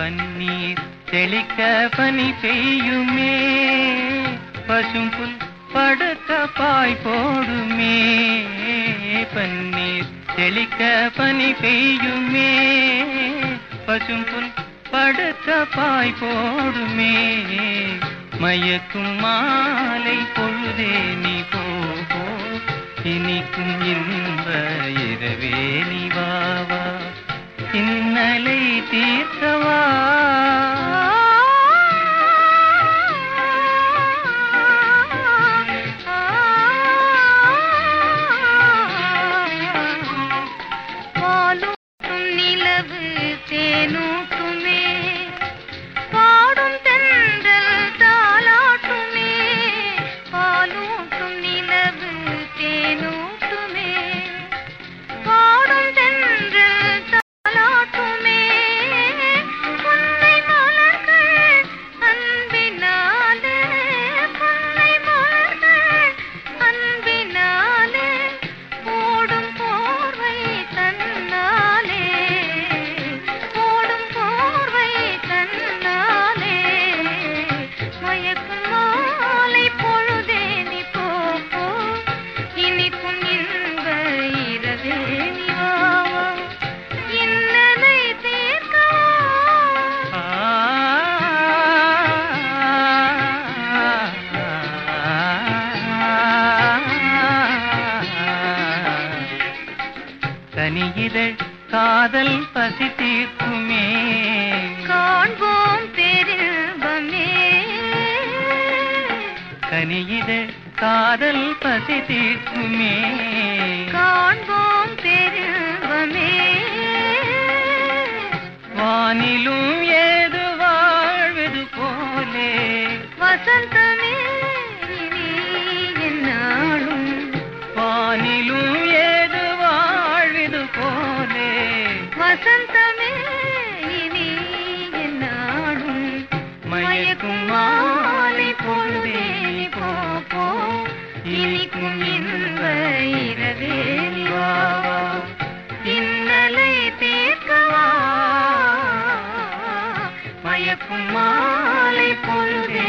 பன்னீர் தெளிக்க பனி பெய்யுமே. பசும் புல் படுக்க பாய் போடுமே. பன்னீர் தெளிக்க பனி பெய்யுமே. பசும் புல் படுக்க பாய் போடுமே. மயக்கும் மாலை பொழுதே நீ போ. இனிக்கும் இன்ப கனியிதழ் காதல் பசி தீர்க்குமே. காண்போம் பெரும்பமே கனியிதழ் காதல் பசி தீர்க்குமே. காண்போம் பெரும்பமே வானிலும் ஏது வாழ்வது போலே. வசந்தமே வசந்தமே இனி நாடும் மயக்கும் மாலை பொழுதே போ இனிக்கும் இன்ப இரவேலிவா இன்னலை தீர்க்கவா? மயக்கும் மாலை பொழுதே